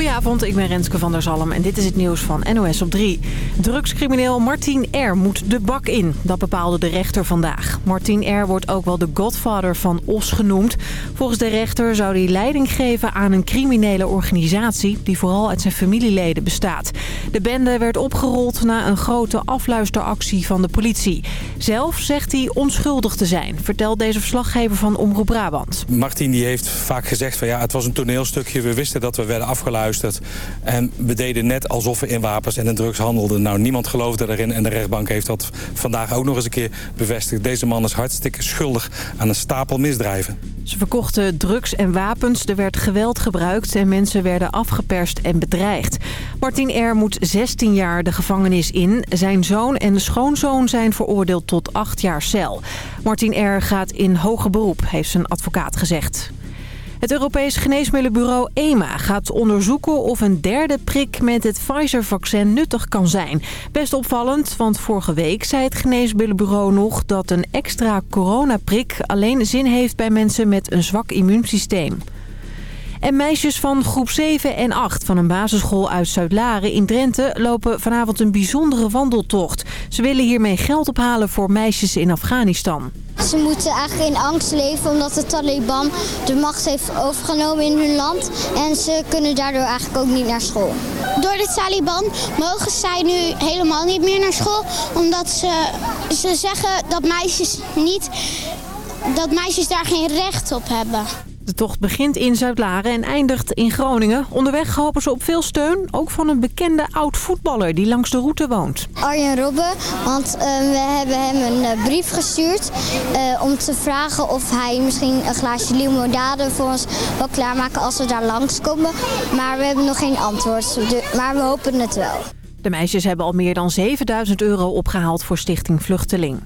Goedenavond, ik ben Renske van der Zalm en dit is het nieuws van NOS op 3. Drugscrimineel Martin R. moet de bak in. Dat bepaalde de rechter vandaag. Martin R. wordt ook wel de godfather van Os genoemd. Volgens de rechter zou hij leiding geven aan een criminele organisatie... die vooral uit zijn familieleden bestaat. De bende werd opgerold na een grote afluisteractie van de politie. Zelf zegt hij onschuldig te zijn, vertelt deze verslaggever van Omroep Brabant. Martin die heeft vaak gezegd van ja, het was een toneelstukje. We wisten dat we werden afgeluisterd. En we deden net alsof we in wapens en in drugs handelden. Nou, niemand geloofde erin en de rechtbank heeft dat vandaag ook nog eens een keer bevestigd. Deze man is hartstikke schuldig aan een stapel misdrijven. Ze verkochten drugs en wapens, er werd geweld gebruikt en mensen werden afgeperst en bedreigd. Martin R. moet 16 jaar de gevangenis in. Zijn zoon en schoonzoon zijn veroordeeld tot 8 jaar cel. Martin R. gaat in hoger beroep, heeft zijn advocaat gezegd. Het Europees Geneesmiddelenbureau EMA gaat onderzoeken of een derde prik met het Pfizer-vaccin nuttig kan zijn. Best opvallend, want vorige week zei het Geneesmiddelenbureau nog dat een extra coronaprik alleen zin heeft bij mensen met een zwak immuunsysteem. En meisjes van groep 7 en 8 van een basisschool uit Zuid-Laren in Drenthe lopen vanavond een bijzondere wandeltocht. Ze willen hiermee geld ophalen voor meisjes in Afghanistan. Ze moeten eigenlijk in angst leven omdat de Taliban de macht heeft overgenomen in hun land. En ze kunnen daardoor eigenlijk ook niet naar school. Door de Taliban mogen zij nu helemaal niet meer naar school. Omdat ze, ze zeggen dat meisjes, niet, dat meisjes daar geen recht op hebben. De tocht begint in Zuid-Laren en eindigt in Groningen. Onderweg hopen ze op veel steun, ook van een bekende oud-voetballer die langs de route woont. Arjen Robben, want uh, we hebben hem een uh, brief gestuurd uh, om te vragen of hij misschien een glaasje limonade voor ons wil klaarmaken als we daar langskomen. Maar we hebben nog geen antwoord, maar we hopen het wel. De meisjes hebben al meer dan 7000 euro opgehaald voor Stichting Vluchteling.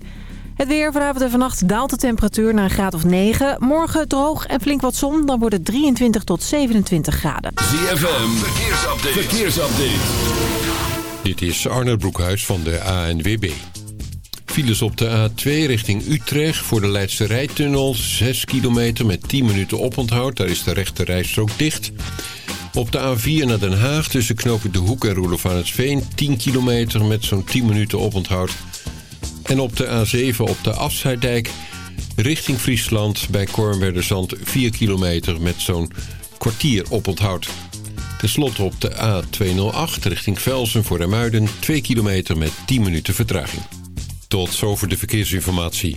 Het weer vanavond en vannacht daalt de temperatuur naar een graad of 9. Morgen droog en flink wat zon, dan wordt het 23 tot 27 graden. ZFM, verkeersupdate. verkeersupdate. Dit is Arnold Broekhuis van de ANWB. Files op de A2 richting Utrecht voor de Leidse Rijtunnel. 6 kilometer met 10 minuten oponthoud. Daar is de rechte rijstrook dicht. Op de A4 naar Den Haag tussen knopen De Hoek en Roelof aan het Veen. 10 kilometer met zo'n 10 minuten oponthoud. En op de A7 op de Afsluitdijk richting Friesland bij Kornwerderzand 4 kilometer met zo'n kwartier oponthoud. Ten slotte op de A208 richting Velsen voor Muiden 2 kilometer met 10 minuten vertraging. Tot zover de verkeersinformatie.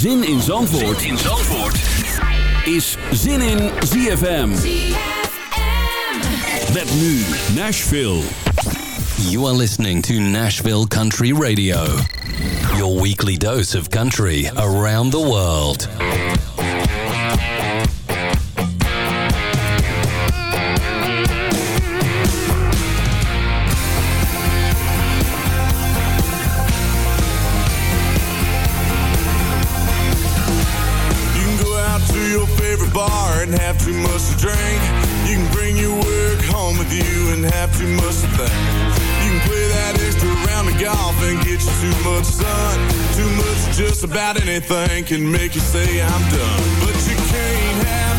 Zin in Zandvoort, In Zandvoort. is Zin in ZFM. Met nu Nashville. You are listening to Nashville Country Radio. Your weekly dose of country around the world. Have too much to drink. You can bring your work home with you and have too much to think. You can play that extra round of golf and get you too much sun. Too much just about anything can make you say I'm done. But you can't have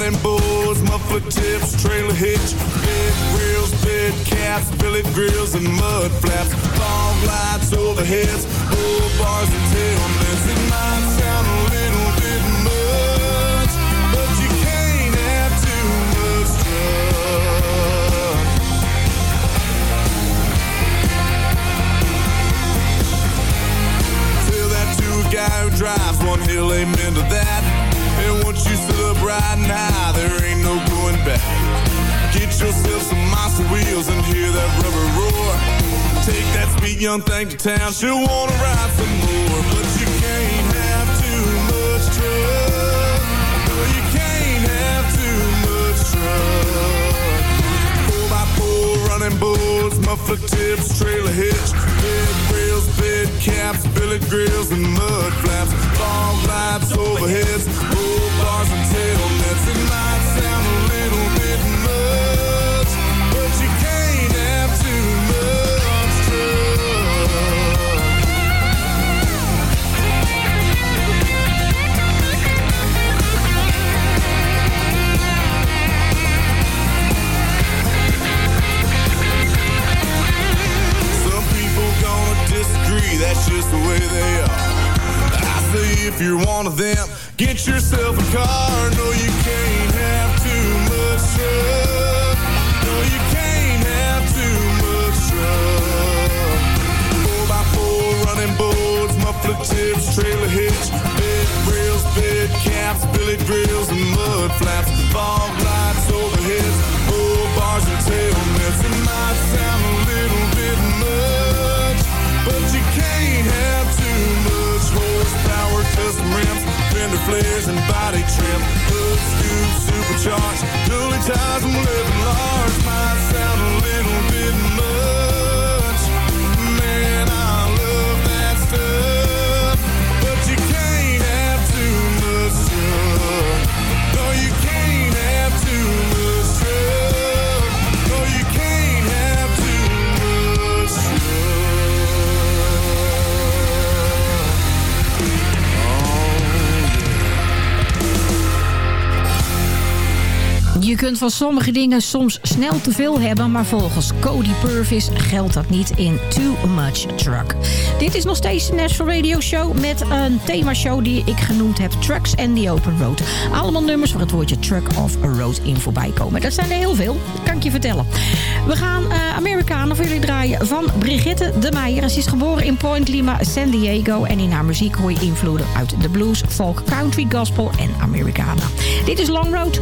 running boards, muffler tips, trailer hitch, bed grills, bed caps, billet grills and mud flaps, fog lights overheads, old bars and tailnets. It might sound a little bit much, but you can't have too much truck. Tell that to a guy who drives one hill, amen to that. And once you riding high, there ain't no going back. Get yourself some monster wheels and hear that rubber roar. Take that sweet young thing to town, she'll wanna ride some more. Muffler tips, trailer hitch, bed rails, bed caps, billet grills and mud flaps, fog lights overheads, roll bars and tailnets. It might sound a little that's just the way they are. I say if you're one of them, get yourself a car. No, you can't have too much truck. No, you can't have too much truck. Four by four running boards, muffler tips, trailer hitch, bed rails, bed caps, billet grills and mud flaps, fog lights overheads, old bars and tailnets. It might sound a little bit much, custom rims, fender flares and body trim, hood scoop, supercharged, dually ties and living large. Might sound a little bit much, Je kunt van sommige dingen soms snel te veel hebben... maar volgens Cody Purvis geldt dat niet in Too Much Truck. Dit is nog steeds de National Radio Show... met een themashow die ik genoemd heb... Trucks and the Open Road. Allemaal nummers waar het woordje truck of road in voorbij komen. Dat zijn er heel veel, kan ik je vertellen. We gaan eh Amerikanen voor jullie draaien van Brigitte de Meijer. Ze is geboren in Point Lima, San Diego... en in haar muziek hoor je invloeden uit de blues, folk, country, gospel en Americana. Dit is Long Road.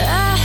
I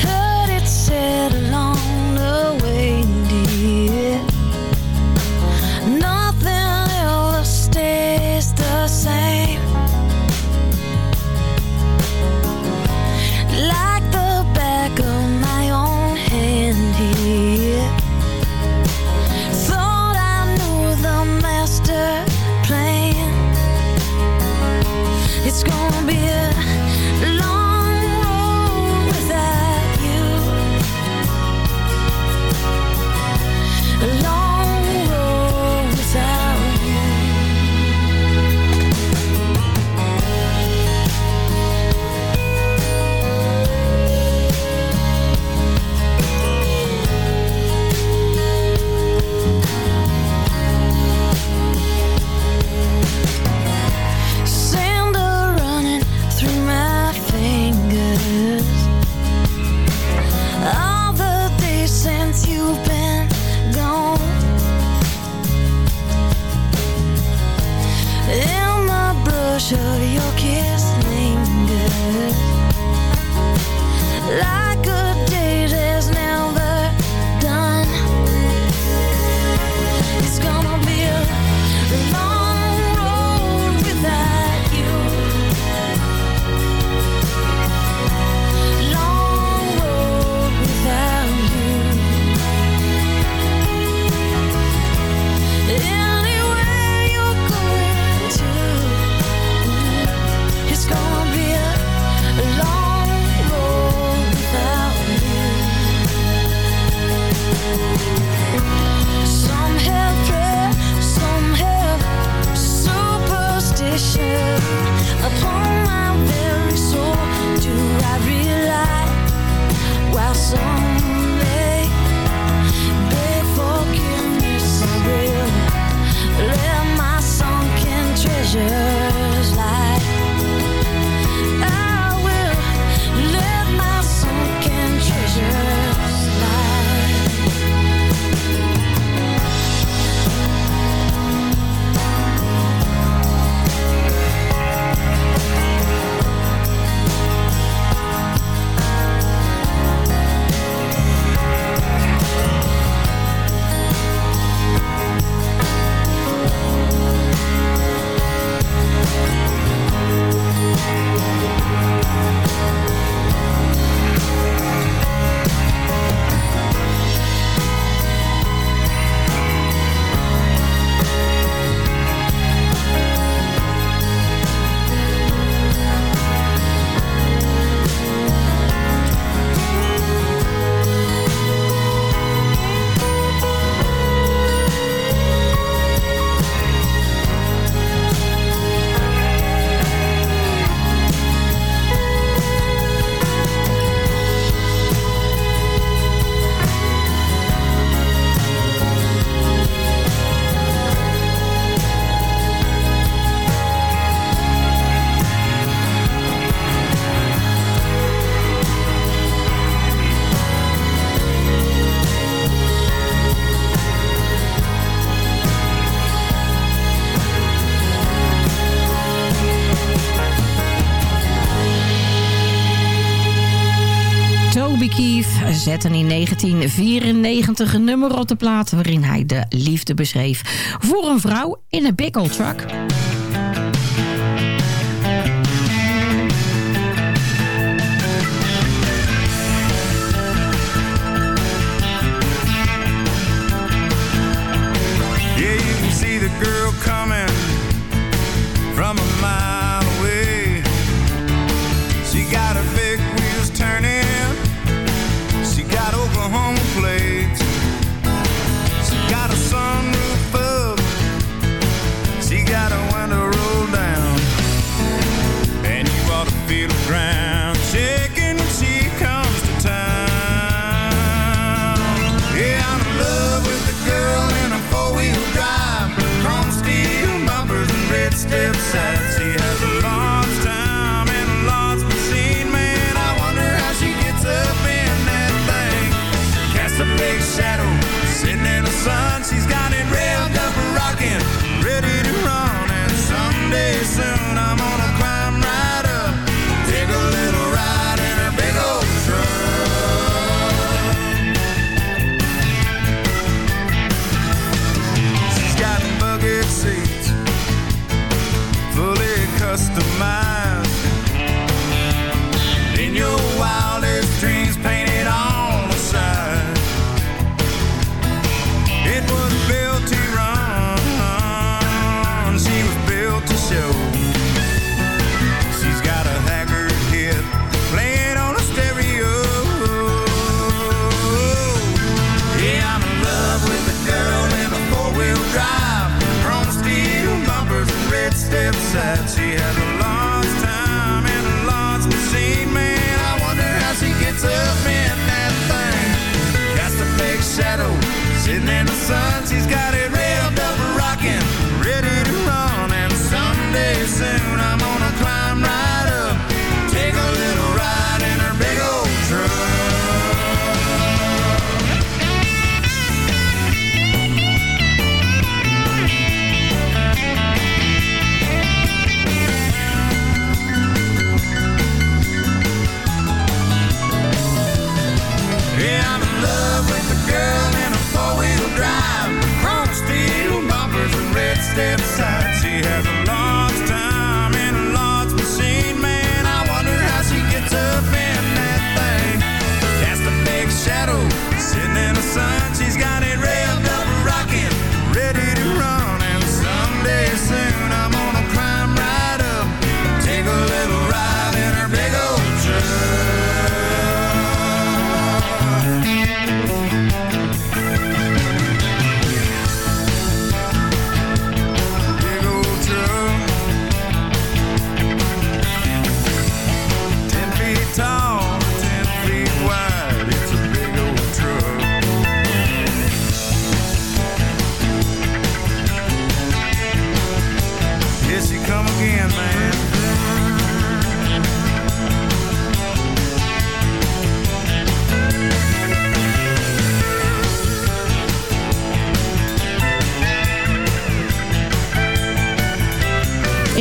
zette in 1994 een nummer op de plaat... waarin hij de liefde beschreef voor een vrouw in een big old truck.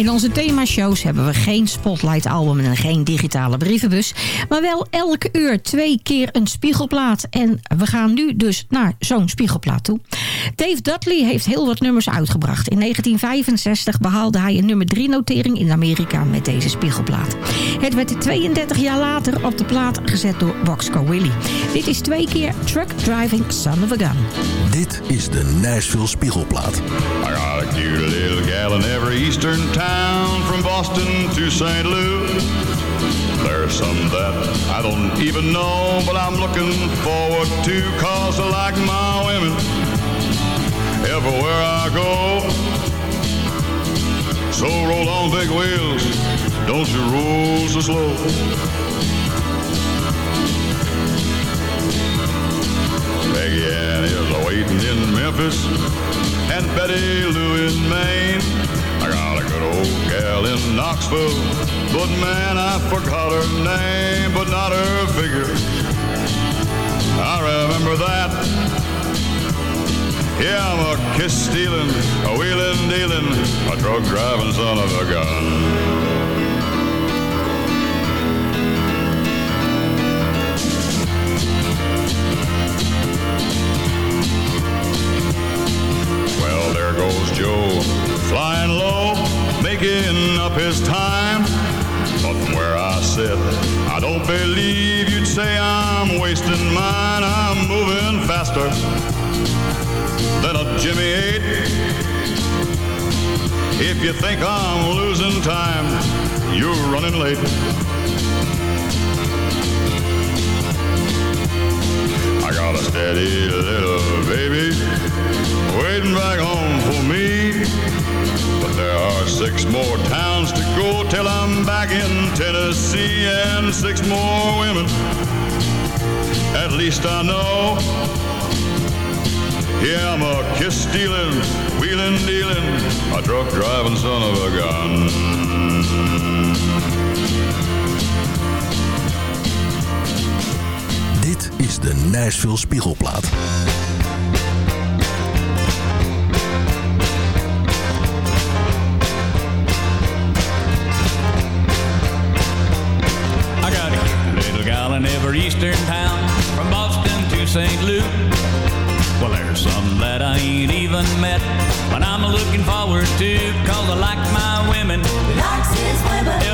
In onze themashows hebben we geen spotlight-album en geen digitale brievenbus. Maar wel elke uur twee keer een spiegelplaat. En we gaan nu dus naar zo'n spiegelplaat toe. Dave Dudley heeft heel wat nummers uitgebracht. In 1965 behaalde hij een nummer 3 notering in Amerika met deze spiegelplaat. Het werd 32 jaar later op de plaat gezet door Boxco Willie. Dit is twee keer Truck Driving Son of a Gun. Dit is de Nashville Spiegelplaat. I got a cute little gal in every eastern town from Boston to St. Louis. There's some that I don't even know, but I'm looking forward to cause I like my women everywhere I go. So roll on big wheels, don't you roll so slow. Peggy Ann is waiting in Memphis and Betty Lou in Maine. I got a good old gal in Knoxville, but man, I forgot her name, but not her figure. I remember that. Yeah, I'm a kiss stealing, a wheeling dealing, a drug driving son of a gun. There goes Joe, flying low, making up his time. But from where I sit, I don't believe you'd say I'm wasting mine. I'm moving faster than a Jimmy 8. If you think I'm losing time, you're running late. I got a steady little baby waiting back home for me. But there are six more towns to go till I'm back in Tennessee and six more women. At least I know. Yeah, I'm a kiss stealing, wheeling dealing, a truck driving son of a gun. Dit is de Nashville Spiegelplaat. But I'm looking forward to, cause I like my women. He likes his women.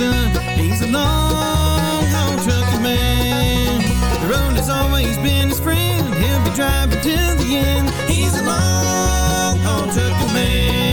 son. He's a long haul trucking man. The road has always been his friend. He'll be driving till the end. He's a long haul trucking man.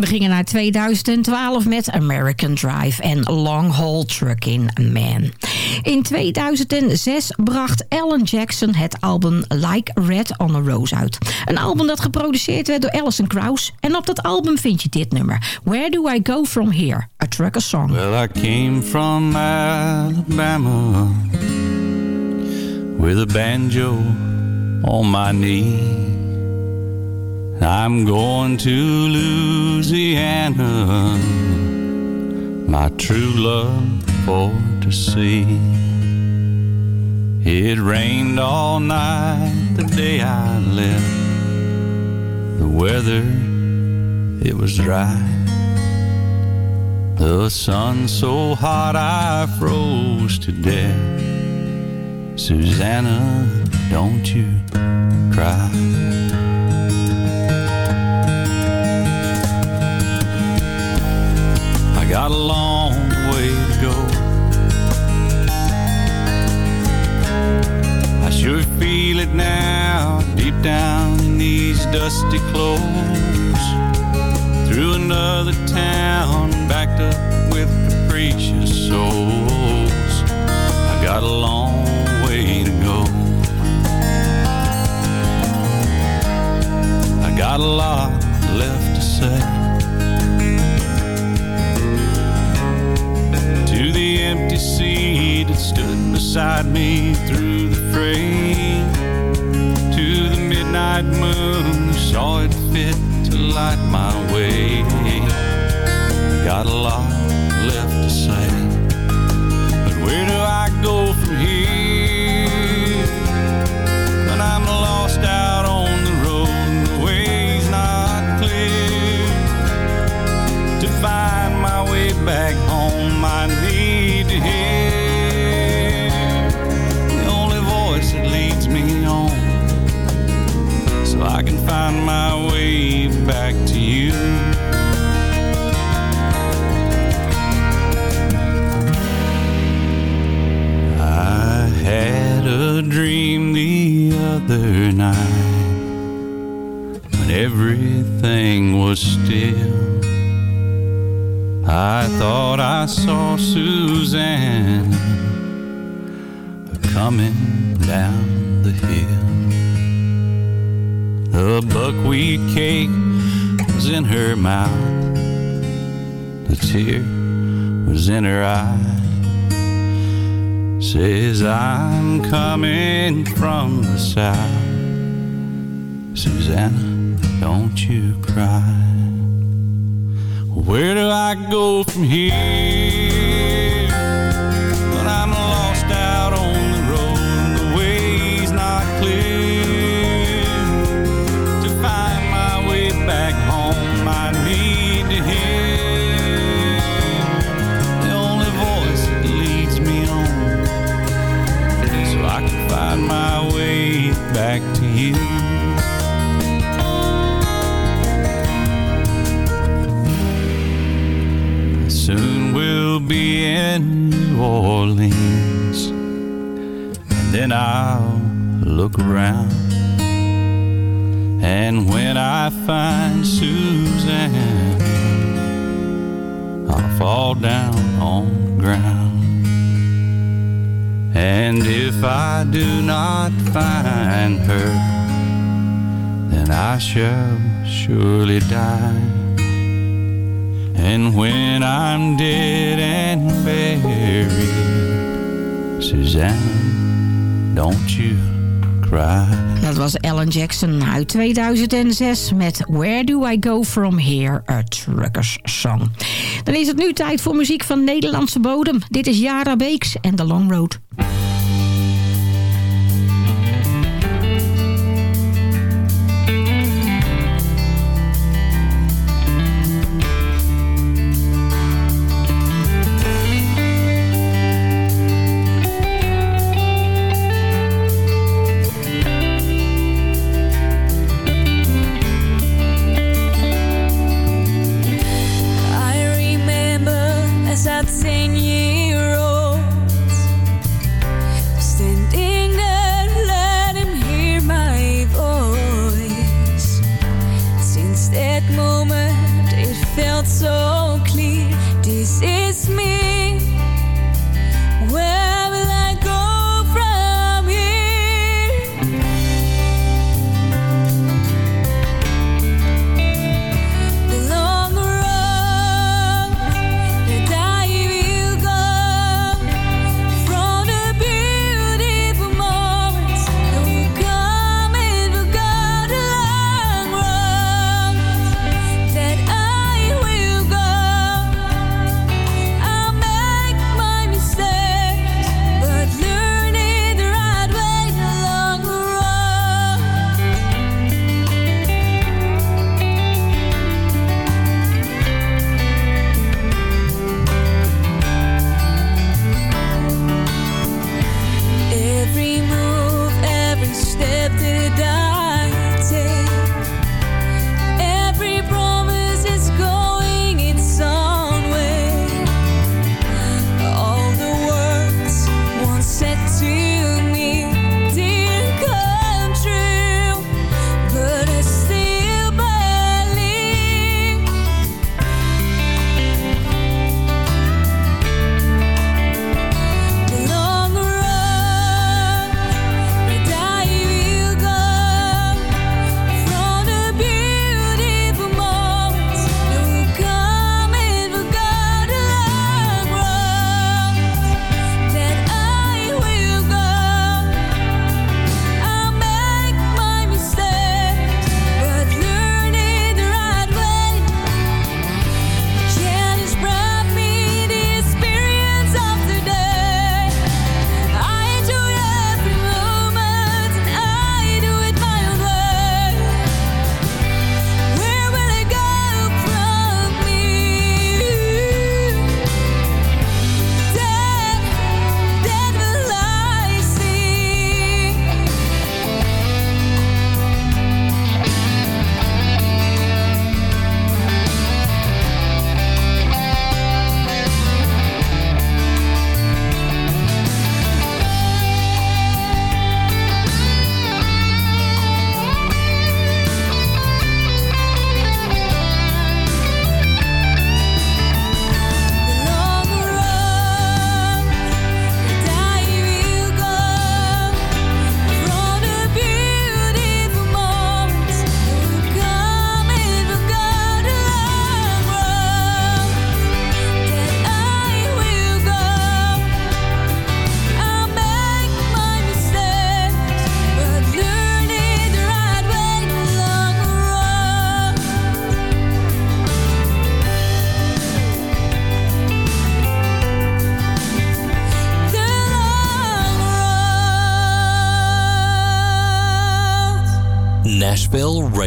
We gingen naar 2012 met American Drive en Long Haul Trucking Man. In 2006 bracht Alan Jackson het album Like Red on a Rose uit. Een album dat geproduceerd werd door Alison Krauss. En op dat album vind je dit nummer. Where Do I Go From Here? A Trucker Song. Well, I came from Alabama with a banjo on my knee. I'm going to Louisiana, my true love for to see. It rained all night the day I left. The weather, it was dry. The sun so hot I froze to death. Susanna, don't you cry. I got a long way to go. I sure feel it now, deep down in these dusty clothes through another town, backed up with capricious souls. I got a long I got a lot left to say. To the empty seat that stood beside me through the fray. To the midnight moon who saw it fit to light my way. Tear was in her eye. Says I'm coming from the south. Susanna, don't you cry. Where do I go from here? And I'll look around. And when I find Suzanne, I'll fall down on the ground. And if I do not find her, then I shall surely die. And when I'm dead and buried, Suzanne, don't you cry. Dat was Alan Jackson uit 2006 met Where Do I Go From Here, a Truckers Song. Dan is het nu tijd voor muziek van Nederlandse bodem. Dit is Yara Beeks en The Long Road.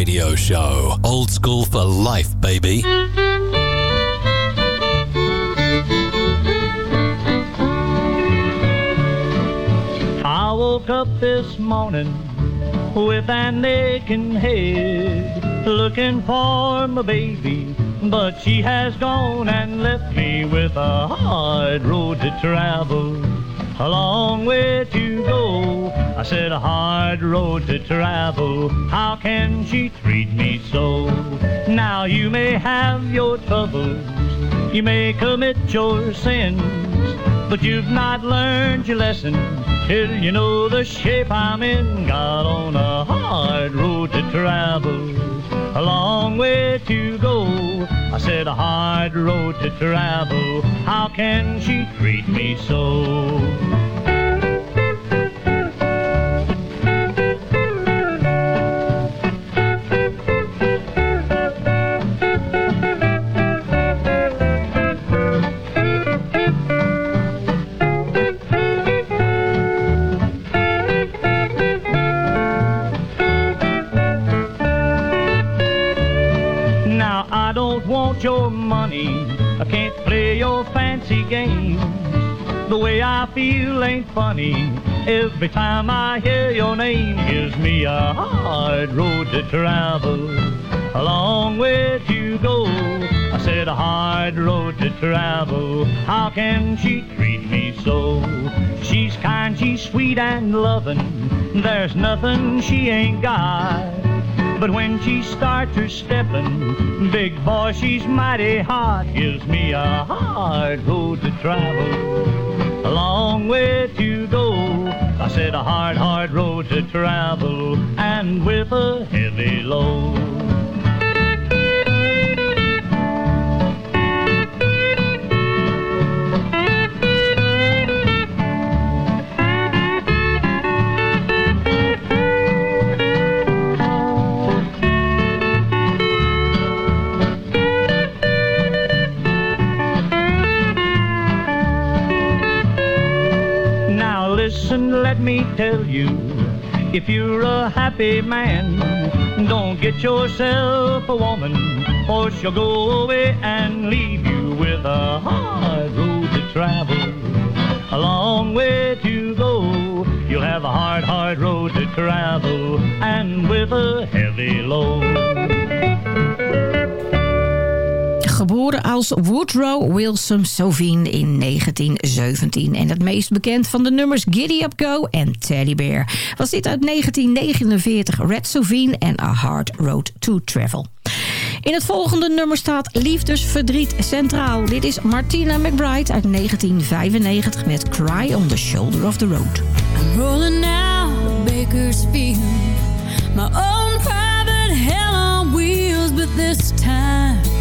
Radio Show. Old school for life, baby. I woke up this morning with an aching head, looking for my baby, but she has gone and left me with a hard road to travel. A long way to go. I said a hard road to travel. How can she so? Now you may have your troubles, you may commit your sins, but you've not learned your lesson till you know the shape I'm in. Got on a hard road to travel, a long way to go. I said a hard road to travel. How can she treat me so? Every time I hear your name, gives me a hard road to travel. A long way to go. I said a hard road to travel. How can she treat me so? She's kind, she's sweet and loving. There's nothing she ain't got. But when she starts her steppin', big boy, she's mighty hot. Gives me a hard road to travel, long way to go. I said a hard, hard road to travel, and with a heavy load. Tell you, if you're a happy man, don't get yourself a woman, or she'll go away and leave you with a hard road to travel, a long way to go. You'll have a hard, hard road to travel, and with a heavy load. Als Woodrow Wilson Sovine in 1917. En het meest bekend van de nummers Giddy Up Go en Teddy Bear. Was dit uit 1949 Red Sovine en A Hard Road to Travel. In het volgende nummer staat Liefdesverdriet centraal. Dit is Martina McBride uit 1995 met Cry on the Shoulder of the Road. Rolling. My own private hell on wheels, but this time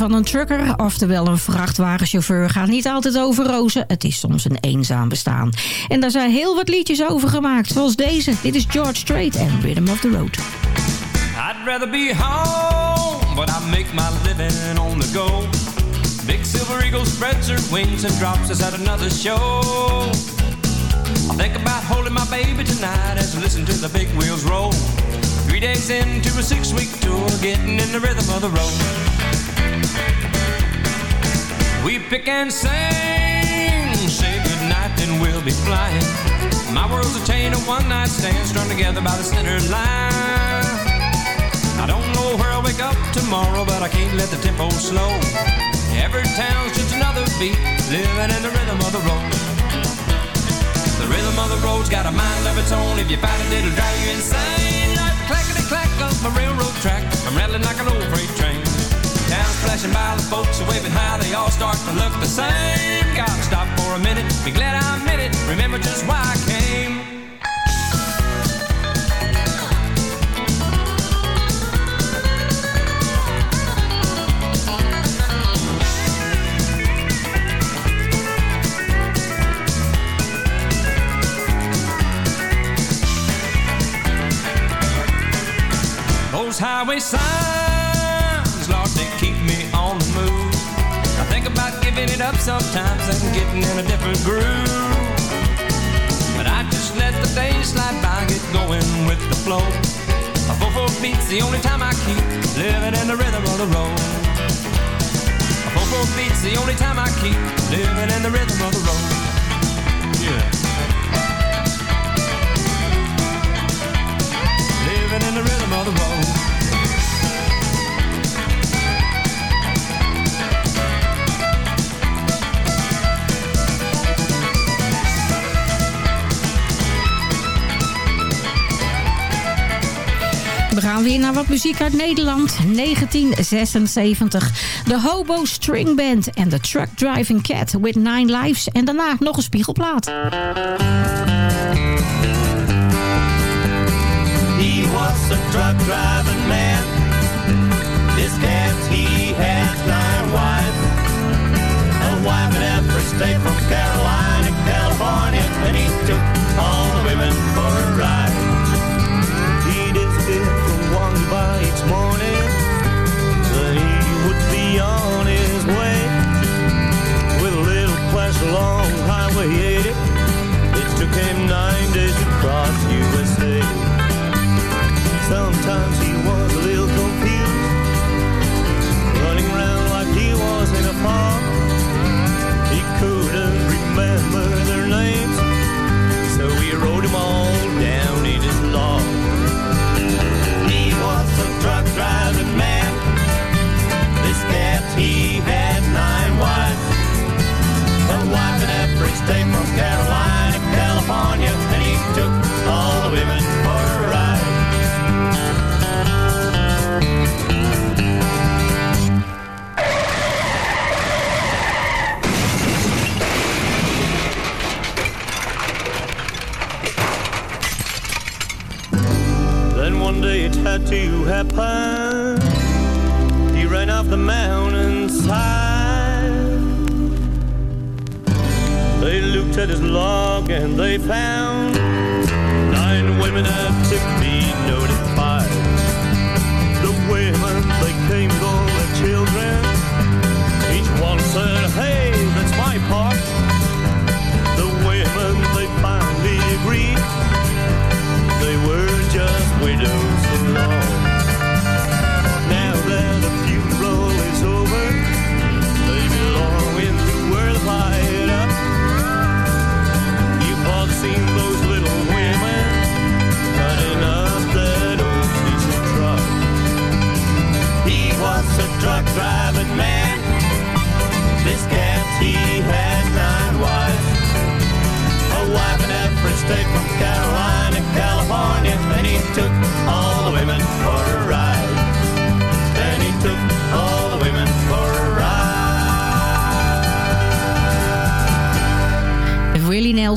van een trucker, oftewel een vrachtwagenchauffeur, gaat niet altijd over rozen. Het is soms een eenzaam bestaan. En daar zijn heel wat liedjes over gemaakt, zoals deze. Dit is George Strait en Rhythm of the Road. I'd rather be home, but I make my living on the go. Big silver eagle spreads her wings and drops us at another show. I think about holding my baby tonight as I listen to the big wheels roll. Three days into a six-week tour, getting in the rhythm of the road. We pick and sing, say goodnight, then we'll be flying. My world's a chain of one-night stands strung together by the center line. I don't know where I'll wake up tomorrow, but I can't let the tempo slow. Every town's just another beat, living in the rhythm of the road. The rhythm of the road's got a mind of its own. If you fight it, it'll drive you insane. Like clackety clack up my railroad track. I'm rattling like an old freight train. Town's flashing by, the folks are waving high. They all start to look the same. Gotta stop for a minute, be glad I'm in it. Remember just why I came. Those highway signs, it up sometimes and getting in a different groove. But I just let the days slide by, get going with the flow. A 4-4 beat's the only time I keep living in the rhythm of the road. A 4-4 beat's the only time I keep living in the rhythm of the road. Yeah. Living in the rhythm of the road. Gaan weer naar wat muziek uit Nederland. 1976. De Hobo String Band en de Truck Driving Cat with Nine Lives. En daarna nog een spiegelplaat. He was a truck driving man. This he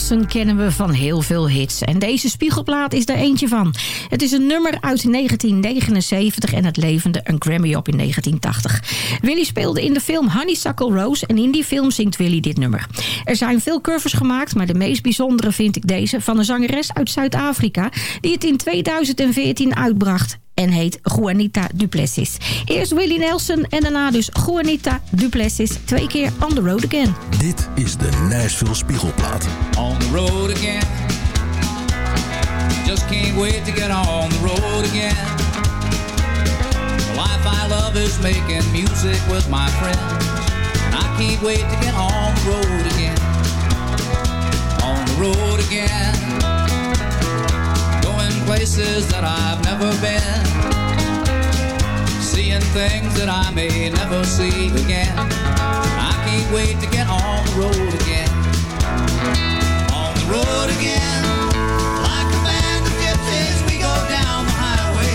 Nelson kennen we van heel veel hits. En deze spiegelplaat is er eentje van. Het is een nummer uit 1979 en het levende een Grammy op in 1980. Willie speelde in de film Honeysuckle Rose en in die film zingt Willie dit nummer. Er zijn veel covers gemaakt, maar de meest bijzondere vind ik deze... van een zangeres uit Zuid-Afrika die het in 2014 uitbracht. En heet Juanita Duplessis. Eerst Willie Nelson en daarna dus Juanita Duplessis. Twee keer On The Road Again. Dit is de Nashville Spiegelplaat. On the road again. Just can't wait to get on the road again. The life I love is making music with my friends. And I can't wait to get on the road again. On the road again. Places that I've never been. Seeing things that I may never see again. I can't wait to get on the road again. On the road again. Like a band of gypsies, we go down the highway.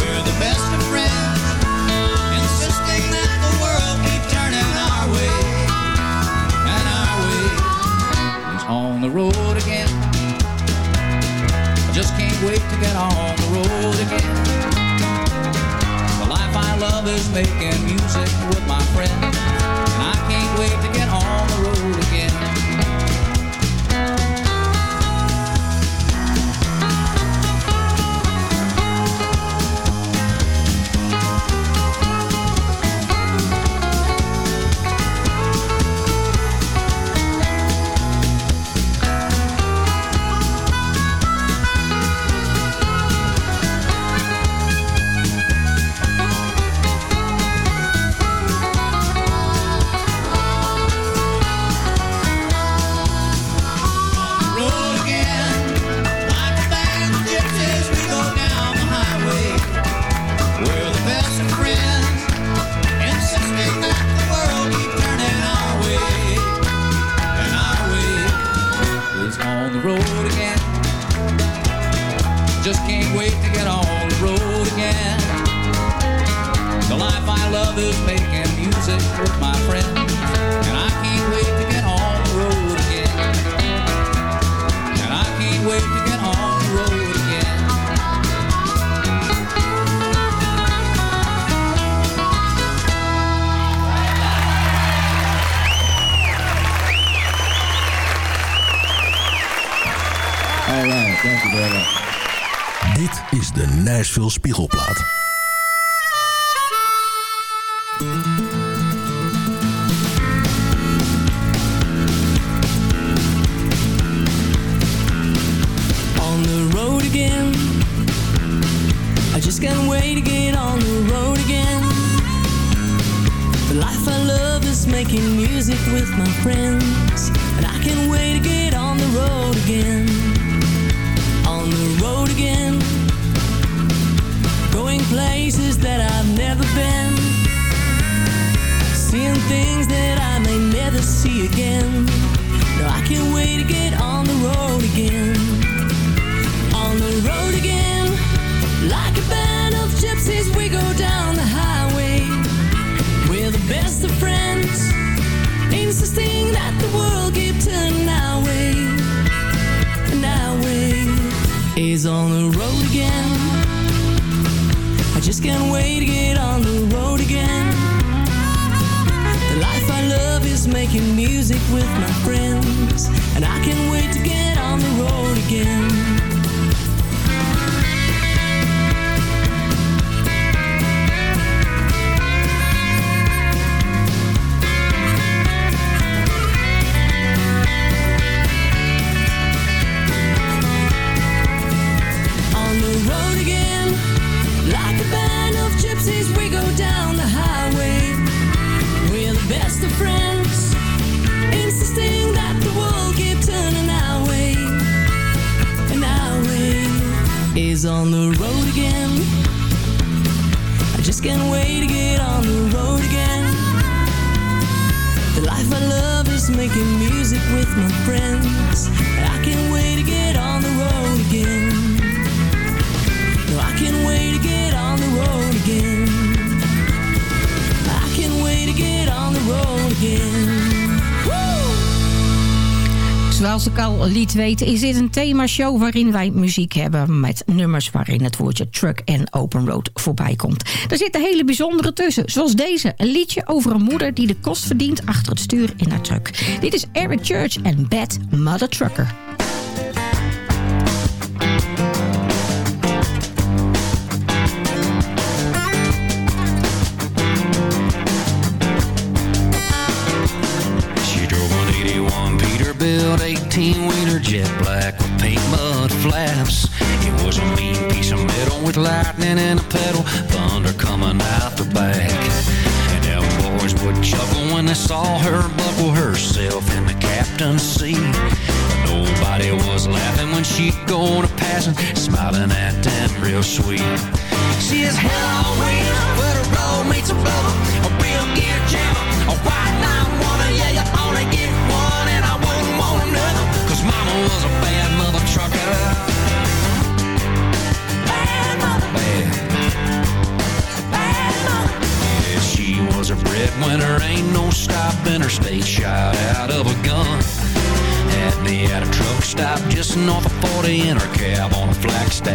We're the best of friends, insisting that the world keep turning our way. And our way is on the road again. Just can't wait to get on the road again. The life I love is making music with my friends. Things that I may never see again. No, I can't wait to get on the road again on the road again. Like a band of gypsies, we go down the highway. We're the best of friends, insisting that the world keep turning our way. And our way is on the road again. I just can't wait to get on the road again. The life I love is making music with my friends, and I can't wait to get on the road again. My friends. Zoals ik al liet weten is dit een themashow waarin wij muziek hebben... met nummers waarin het woordje truck en open road voorbij komt. Er zitten hele bijzondere tussen, zoals deze. Een liedje over een moeder die de kost verdient achter het stuur in haar truck. Dit is Eric Church en Bad Mother Trucker. Sweet. She is hell on wheels, but a roll meets a rubber, a real gear jammer, a white line woman. Yeah, you only get one, and I wouldn't want another, cause mama was a bad mother trucker. Bad mother. Bad. Yeah, she was a breadwinner, ain't no stopping her. Stayed shot out of a gun. Had me at a truck stop just north of 40 in her cab on a Flagstaff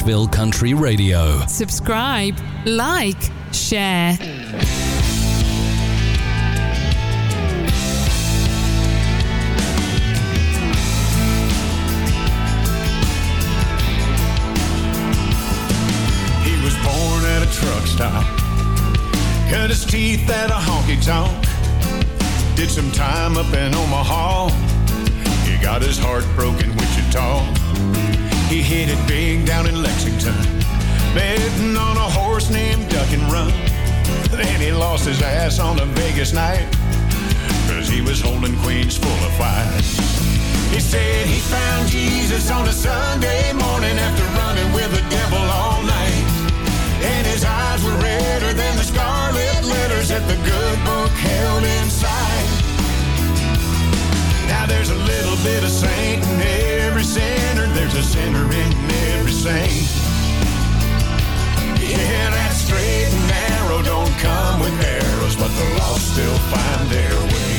Nashville Country Radio. Subscribe, like, share. He was born at a truck stop. Cut his teeth at a honky tonk. Did some time up in Omaha. He got his heart broken Wichita. He hit it big down in Lexington. Betting on a horse named Duck and Run. Then he lost his ass on a Vegas night. Cause he was holding queens full of fire. He said he found Jesus on a Sunday morning after running with the devil all night. And his eyes were redder than the scarlet letters that the good book held inside. Now there's a little bit of saint in every sinner. There's a sinner in every saint. Yeah, that straight and narrow don't come with arrows, but the lost still find their way.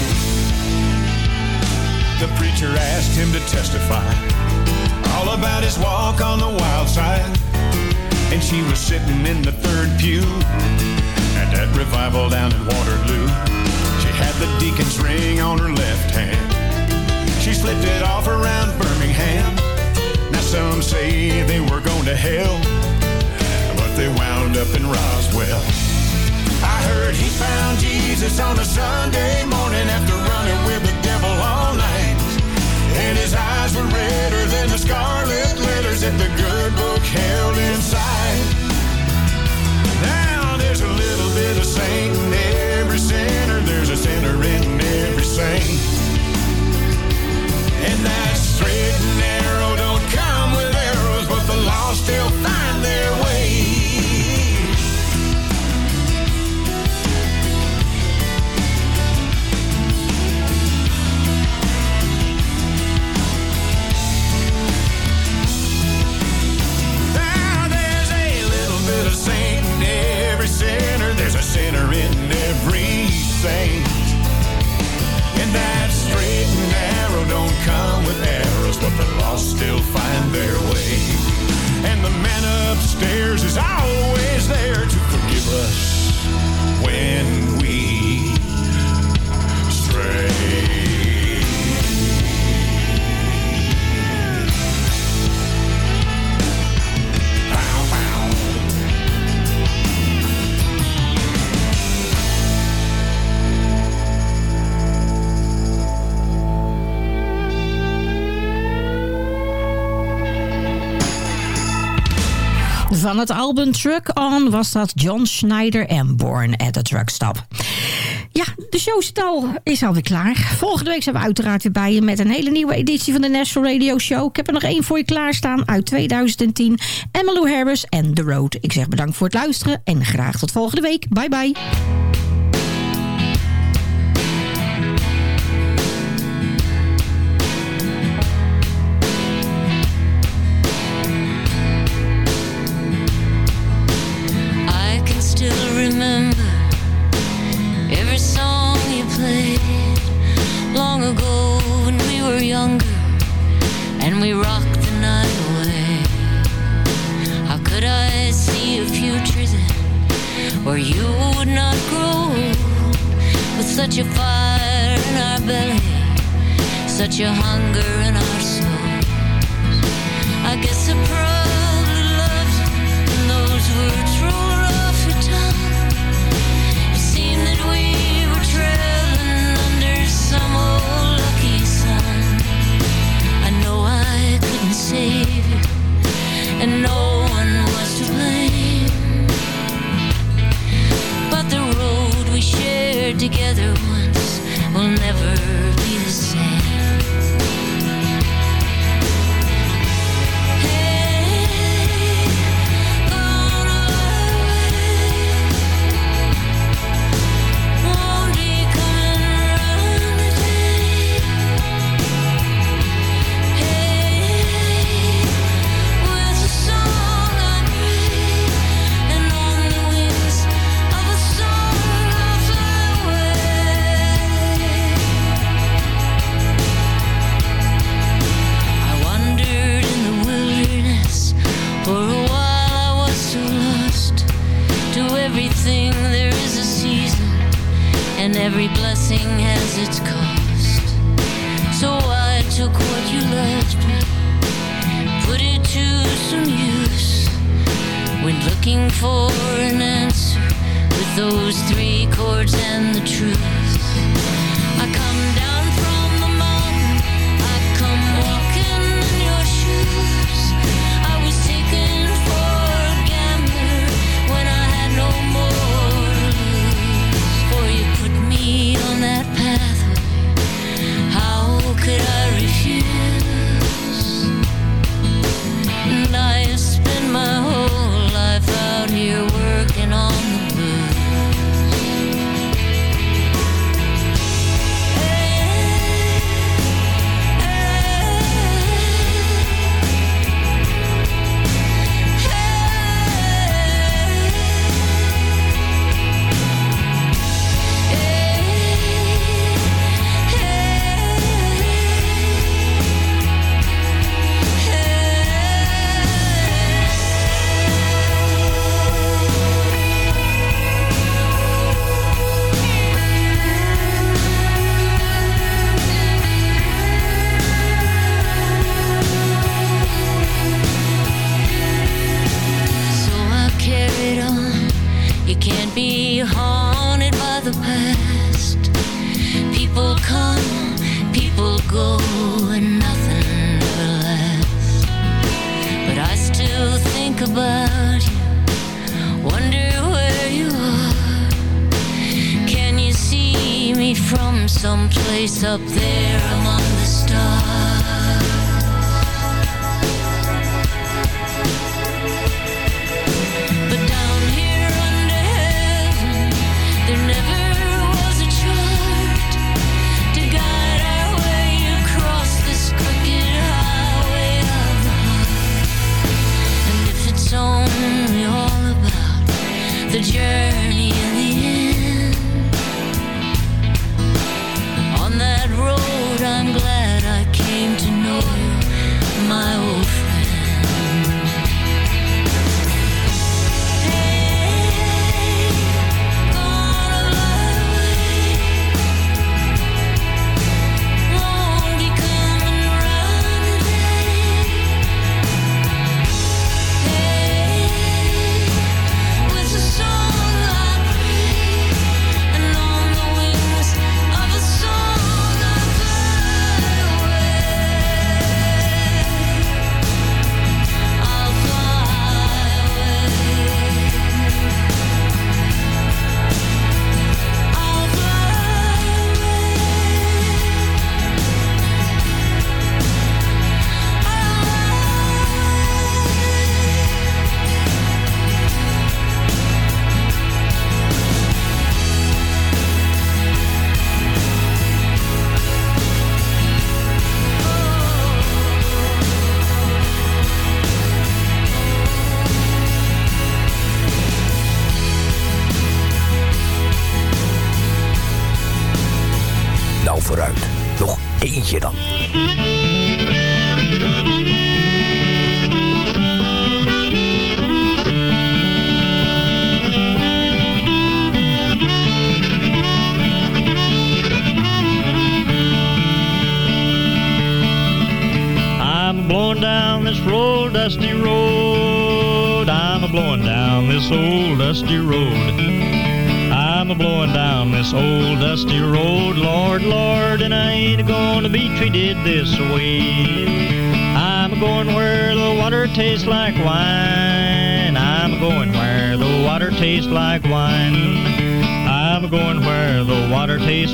The preacher asked him to testify all about his walk on the wild side. And she was sitting in the third pew at that revival down in Waterloo. She had the deacon's ring on her left hand. She slipped it off around Birmingham. Now some say they were going to hell, but they wound up in Roswell. I heard he found Jesus on a Sunday morning after running with the devil all night. And his eyes were redder than the scarlet letters that the good book held inside. Now there's a little bit of saint in every sinner. There's a sinner in every saint. And that straight and narrow don't come with arrows, but the lost still find their way. Now there's a little bit of saint in every sinner. There's a sinner in every saint. And that come with arrows, but the lost still find their way. And the man upstairs is always there to forgive us when Van het album Truck On was dat John Schneider en Born at the Truck Stop. Ja, de show zit al, is alweer klaar. Volgende week zijn we uiteraard weer bij je met een hele nieuwe editie van de National Radio Show. Ik heb er nog één voor je klaarstaan uit 2010. Emmylou Harris en The Road. Ik zeg bedankt voor het luisteren en graag tot volgende week. Bye bye. Where you would not grow with such a fire in our belly, such a hunger in our souls? I guess I probably loved when those words rolled off your tongue. It seemed that we were trailing under some old lucky sun. I know I couldn't save you, and no together once will never be the same.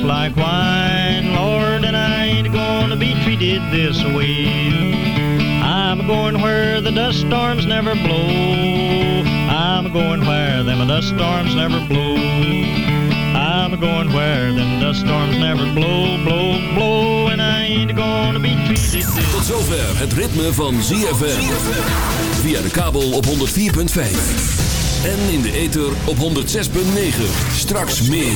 Like wine, Lord, and I ain't gonna be treated this way. I'm going where the dust storms never blow. I'm going where them dust storms never blow. I'm going where them dust storms never blow, blow, blow, and I ain't gonna be treated this Tot zover het ritme van ZFM. Via de kabel op 104.5. En in de ether op 106.9. Straks meer.